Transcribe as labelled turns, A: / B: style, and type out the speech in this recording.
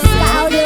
A: That's how